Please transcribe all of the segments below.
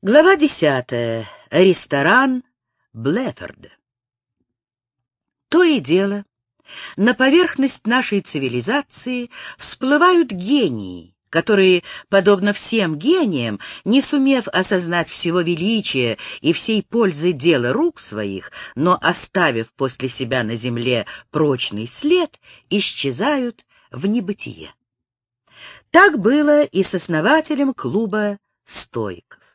Глава десятая. Ресторан Блефорда. То и дело, на поверхность нашей цивилизации всплывают гении, которые, подобно всем гениям, не сумев осознать всего величия и всей пользы дела рук своих, но оставив после себя на земле прочный след, исчезают в небытие. Так было и с основателем клуба «Стойков».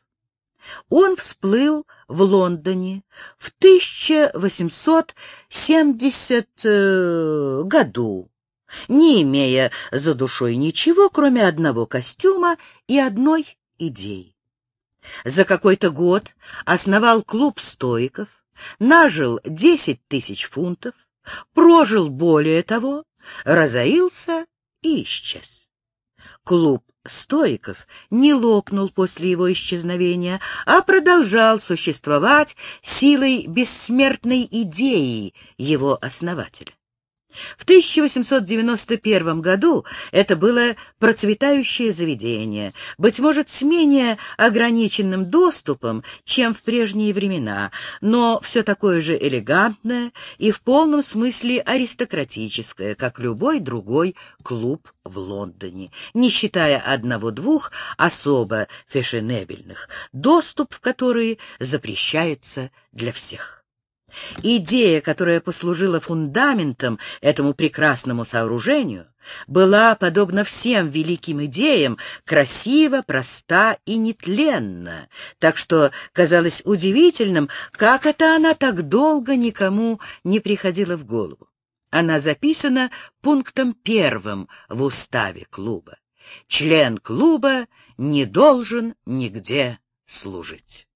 Он всплыл в Лондоне в 1870 э, году, не имея за душой ничего, кроме одного костюма и одной идеи. За какой-то год основал клуб стойков, нажил десять тысяч фунтов, прожил более того, разорился и исчез. Клуб Стоиков не лопнул после его исчезновения, а продолжал существовать силой бессмертной идеи его основателя. В 1891 году это было процветающее заведение, быть может, с менее ограниченным доступом, чем в прежние времена, но все такое же элегантное и в полном смысле аристократическое, как любой другой клуб в Лондоне, не считая одного-двух особо фешенебельных, доступ в которые запрещается для всех. Идея, которая послужила фундаментом этому прекрасному сооружению, была, подобно всем великим идеям, красива, проста и нетленна, так что казалось удивительным, как это она так долго никому не приходила в голову. Она записана пунктом первым в уставе клуба. Член клуба не должен нигде служить.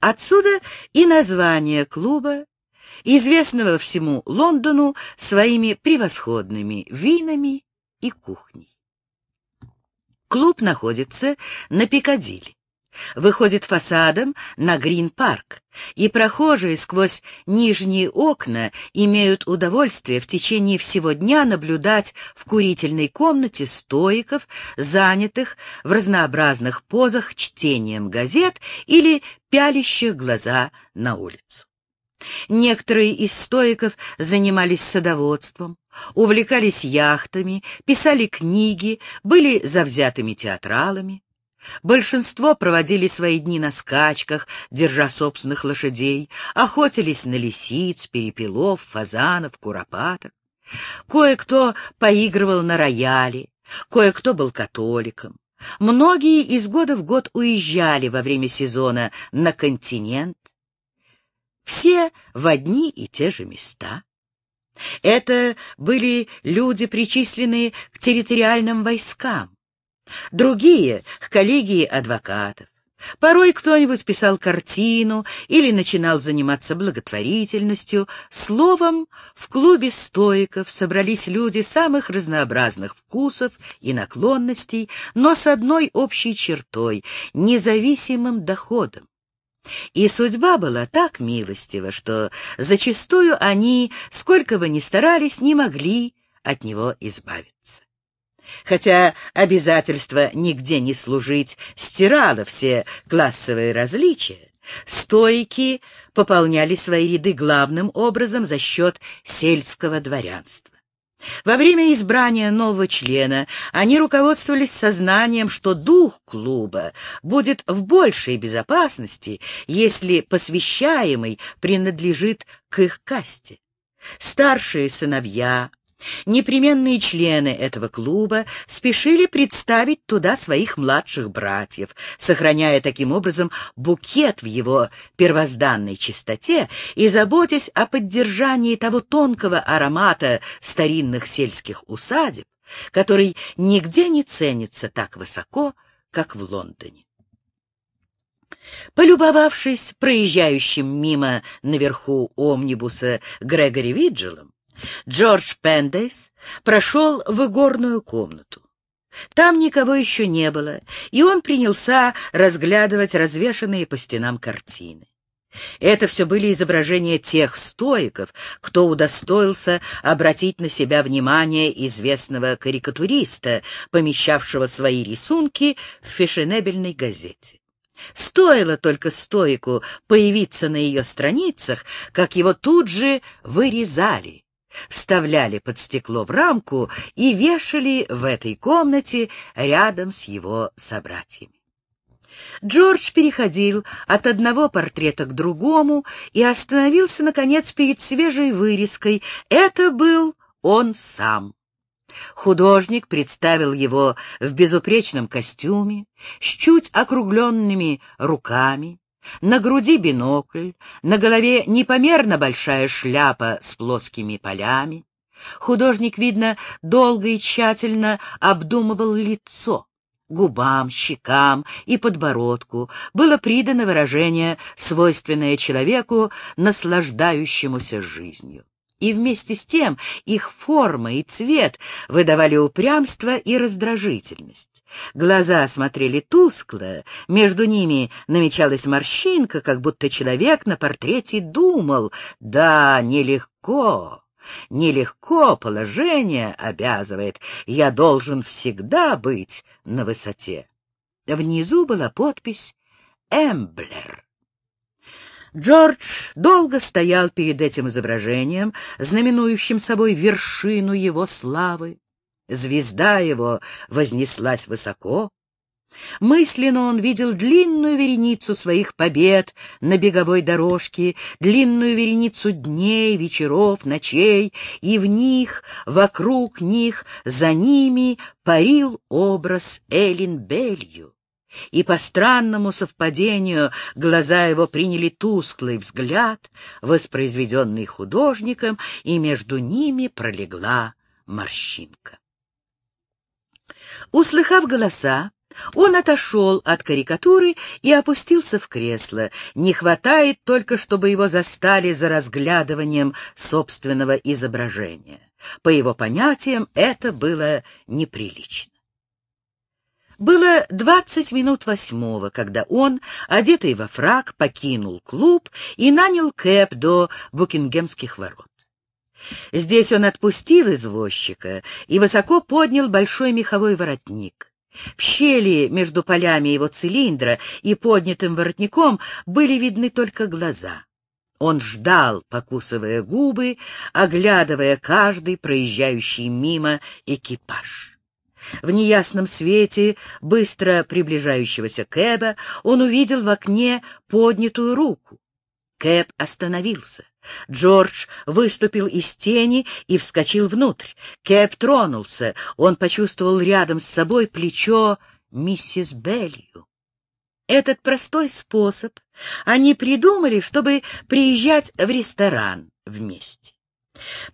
Отсюда и название клуба, известного всему Лондону своими превосходными винами и кухней. Клуб находится на Пикадилли выходит фасадом на Грин-парк, и прохожие сквозь нижние окна имеют удовольствие в течение всего дня наблюдать в курительной комнате стоиков, занятых в разнообразных позах чтением газет или пялящих глаза на улицу. Некоторые из стоиков занимались садоводством, увлекались яхтами, писали книги, были завзятыми театралами. Большинство проводили свои дни на скачках, держа собственных лошадей, охотились на лисиц, перепелов, фазанов, куропаток. Кое-кто поигрывал на рояле, кое-кто был католиком. Многие из года в год уезжали во время сезона на континент. Все в одни и те же места. Это были люди, причисленные к территориальным войскам другие — к коллегии адвокатов. Порой кто-нибудь писал картину или начинал заниматься благотворительностью. Словом, в клубе стоиков собрались люди самых разнообразных вкусов и наклонностей, но с одной общей чертой — независимым доходом. И судьба была так милостива, что зачастую они, сколько бы ни старались, не могли от него избавиться. Хотя обязательство нигде не служить стирало все классовые различия, стойки пополняли свои ряды главным образом за счет сельского дворянства. Во время избрания нового члена они руководствовались сознанием, что дух клуба будет в большей безопасности, если посвящаемый принадлежит к их касте. Старшие сыновья, Непременные члены этого клуба спешили представить туда своих младших братьев, сохраняя таким образом букет в его первозданной чистоте и заботясь о поддержании того тонкого аромата старинных сельских усадеб, который нигде не ценится так высоко, как в Лондоне. Полюбовавшись проезжающим мимо наверху омнибуса Грегори Виджелом, Джордж Пендейс прошел в игорную комнату. Там никого еще не было, и он принялся разглядывать развешанные по стенам картины. Это все были изображения тех стоиков, кто удостоился обратить на себя внимание известного карикатуриста, помещавшего свои рисунки в фешенебельной газете. Стоило только стоику появиться на ее страницах, как его тут же вырезали, вставляли под стекло в рамку и вешали в этой комнате рядом с его собратьями. Джордж переходил от одного портрета к другому и остановился, наконец, перед свежей вырезкой. Это был он сам. Художник представил его в безупречном костюме, с чуть округленными руками, на груди бинокль, на голове непомерно большая шляпа с плоскими полями. Художник, видно, долго и тщательно обдумывал лицо. Губам, щекам и подбородку было придано выражение, свойственное человеку, наслаждающемуся жизнью. И вместе с тем их форма и цвет выдавали упрямство и раздражительность. Глаза смотрели тускло, между ними намечалась морщинка, как будто человек на портрете думал «Да, нелегко». Нелегко положение обязывает, я должен всегда быть на высоте. Внизу была подпись «Эмблер». Джордж долго стоял перед этим изображением, знаменующим собой вершину его славы. Звезда его вознеслась высоко, Мысленно он видел длинную вереницу своих побед на беговой дорожке, длинную вереницу дней, вечеров, ночей, и в них, вокруг них, за ними парил образ Эллен Белью. И по странному совпадению глаза его приняли тусклый взгляд, воспроизведенный художником, и между ними пролегла морщинка. Услыхав голоса, он отошел от карикатуры и опустился в кресло. Не хватает только, чтобы его застали за разглядыванием собственного изображения. По его понятиям, это было неприлично. Было двадцать минут восьмого, когда он, одетый во фрак, покинул клуб и нанял кэп до Букингемских ворот. Здесь он отпустил извозчика и высоко поднял большой меховой воротник. В щели между полями его цилиндра и поднятым воротником были видны только глаза. Он ждал, покусывая губы, оглядывая каждый проезжающий мимо экипаж. В неясном свете быстро приближающегося Кэба он увидел в окне поднятую руку. Кэб остановился. Джордж выступил из тени и вскочил внутрь. Кэп тронулся. Он почувствовал рядом с собой плечо миссис Белью. Этот простой способ они придумали, чтобы приезжать в ресторан вместе.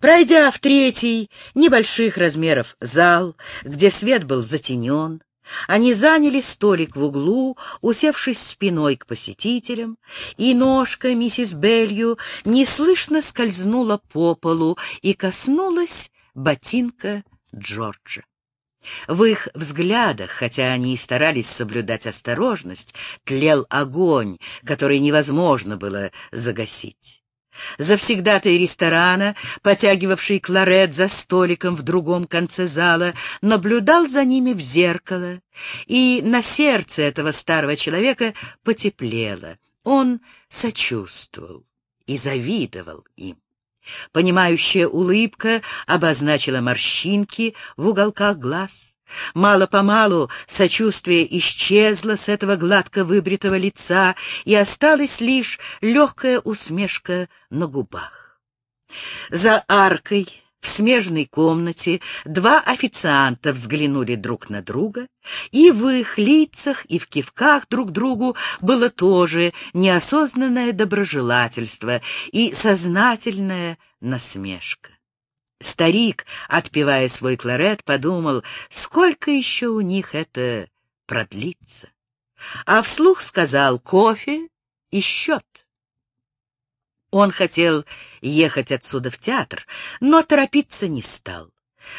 Пройдя в третий, небольших размеров зал, где свет был затенен, они заняли столик в углу, усевшись спиной к посетителям, и ножка миссис Белью неслышно скользнула по полу и коснулась ботинка Джорджа. В их взглядах, хотя они и старались соблюдать осторожность, тлел огонь, который невозможно было загасить. Завсегдатый ресторана, потягивавший кларет за столиком в другом конце зала, наблюдал за ними в зеркало, и на сердце этого старого человека потеплело. Он сочувствовал и завидовал им. Понимающая улыбка обозначила морщинки в уголках глаз. Мало-помалу сочувствие исчезло с этого гладко выбритого лица, и осталась лишь легкая усмешка на губах. За аркой в смежной комнате два официанта взглянули друг на друга, и в их лицах и в кивках друг другу было тоже неосознанное доброжелательство и сознательная насмешка. Старик, отпивая свой кларет, подумал, сколько еще у них это продлится. А вслух сказал кофе и счет. Он хотел ехать отсюда в театр, но торопиться не стал.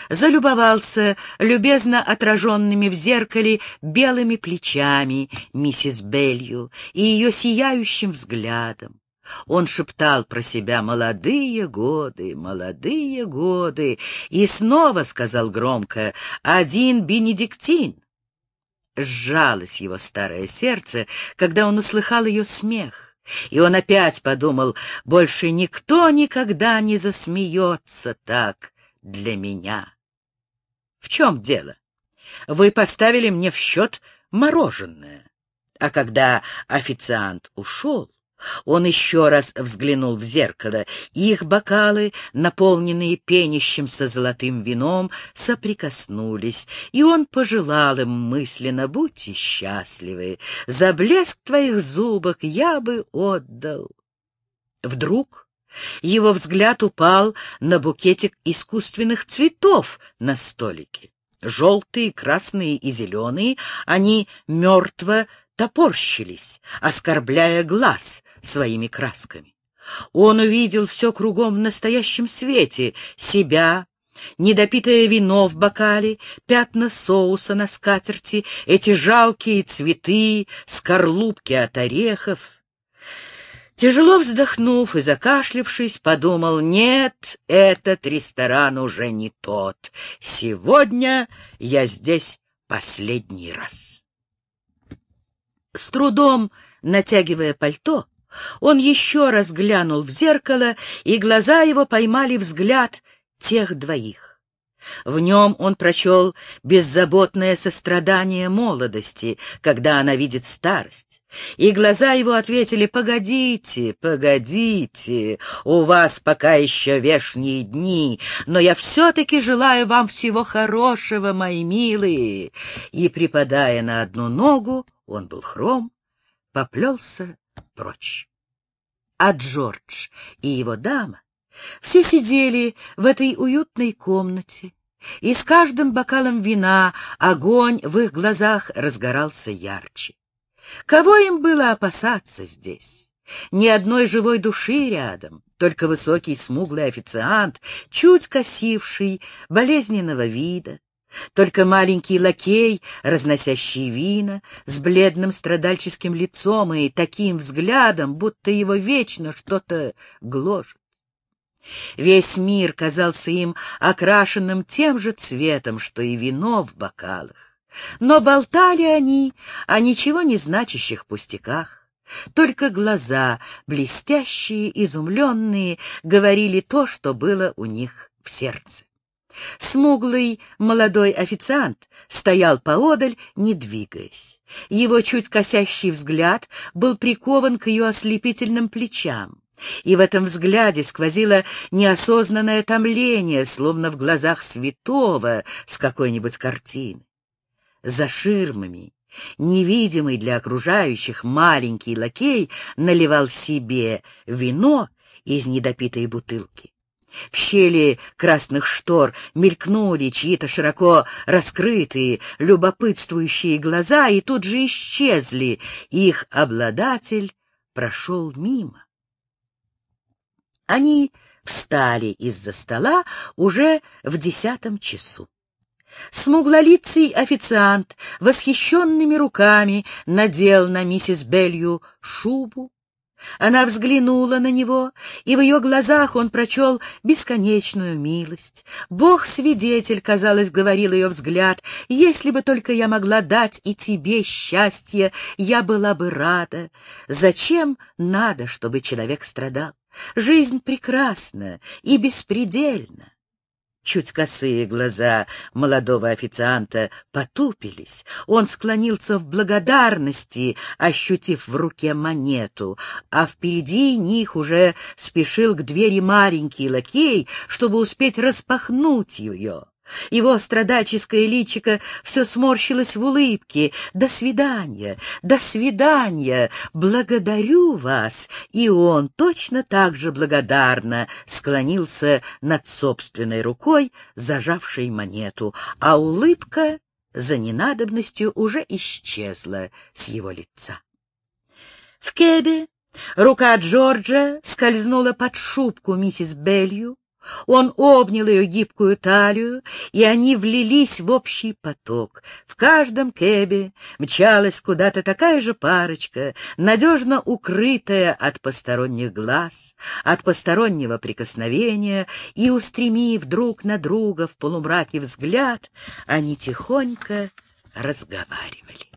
Залюбовался любезно отраженными в зеркале белыми плечами миссис Белью и ее сияющим взглядом. Он шептал про себя «молодые годы, молодые годы» и снова сказал громко «один бенедиктин». сжалось его старое сердце, когда он услыхал ее смех. И он опять подумал, больше никто никогда не засмеется так для меня. В чем дело? Вы поставили мне в счет мороженое. А когда официант ушел, он еще раз взглянул в зеркало. Их бокалы, наполненные пенящимся золотым вином, соприкоснулись, и он пожелал им мысленно «Будьте счастливы! За блеск твоих зубок я бы отдал!» Вдруг его взгляд упал на букетик искусственных цветов на столике. Желтые, красные и зеленые, они мертво топорщились, оскорбляя глаз своими красками. Он увидел все кругом в настоящем свете — себя, недопитое вино в бокале, пятна соуса на скатерти, эти жалкие цветы, скорлупки от орехов. Тяжело вздохнув и закашлившись, подумал, нет, этот ресторан уже не тот. Сегодня я здесь последний раз. С трудом натягивая пальто, он еще раз глянул в зеркало, и глаза его поймали взгляд тех двоих. В нем он прочел беззаботное сострадание молодости, когда она видит старость. И глаза его ответили, «Погодите, погодите, у вас пока еще вешние дни, но я все-таки желаю вам всего хорошего, мои милые». И, припадая на одну ногу, он был хром, поплелся прочь. А Джордж и его дама все сидели в этой уютной комнате, и с каждым бокалом вина огонь в их глазах разгорался ярче. Кого им было опасаться здесь? Ни одной живой души рядом, только высокий смуглый официант, чуть косивший, болезненного вида, только маленький лакей, разносящий вина, с бледным страдальческим лицом и таким взглядом, будто его вечно что-то гложет. Весь мир казался им окрашенным тем же цветом, что и вино в бокалах. Но болтали они о ничего не значащих пустяках. Только глаза, блестящие, изумленные, говорили то, что было у них в сердце. Смуглый молодой официант стоял поодаль, не двигаясь. Его чуть косящий взгляд был прикован к ее ослепительным плечам. И в этом взгляде сквозило неосознанное томление, словно в глазах святого с какой-нибудь картины. За ширмами, невидимый для окружающих маленький лакей наливал себе вино из недопитой бутылки. В щели красных штор мелькнули чьи-то широко раскрытые, любопытствующие глаза, и тут же исчезли. Их обладатель прошел мимо. Они встали из-за стола уже в десятом часу. Смуглолицый официант восхищенными руками надел на миссис Белью шубу, она взглянула на него, и в ее глазах он прочел бесконечную милость. Бог-свидетель, казалось, говорил ее взгляд, «Если бы только я могла дать и тебе счастье, я была бы рада. Зачем надо, чтобы человек страдал? Жизнь прекрасна и беспредельна. Чуть косые глаза молодого официанта потупились. Он склонился в благодарности, ощутив в руке монету, а впереди них уже спешил к двери маленький лакей, чтобы успеть распахнуть ее. Его страдальческое личико все сморщилось в улыбке. «До свидания! До свидания! Благодарю вас!» И он точно так же благодарно склонился над собственной рукой, зажавшей монету, а улыбка за ненадобностью уже исчезла с его лица. В кебе рука Джорджа скользнула под шубку миссис Белью, он обнял ее гибкую талию, и они влились в общий поток. В каждом кэбе мчалась куда-то такая же парочка, надежно укрытая от посторонних глаз, от постороннего прикосновения, и, устремив друг на друга в полумраке взгляд, они тихонько разговаривали.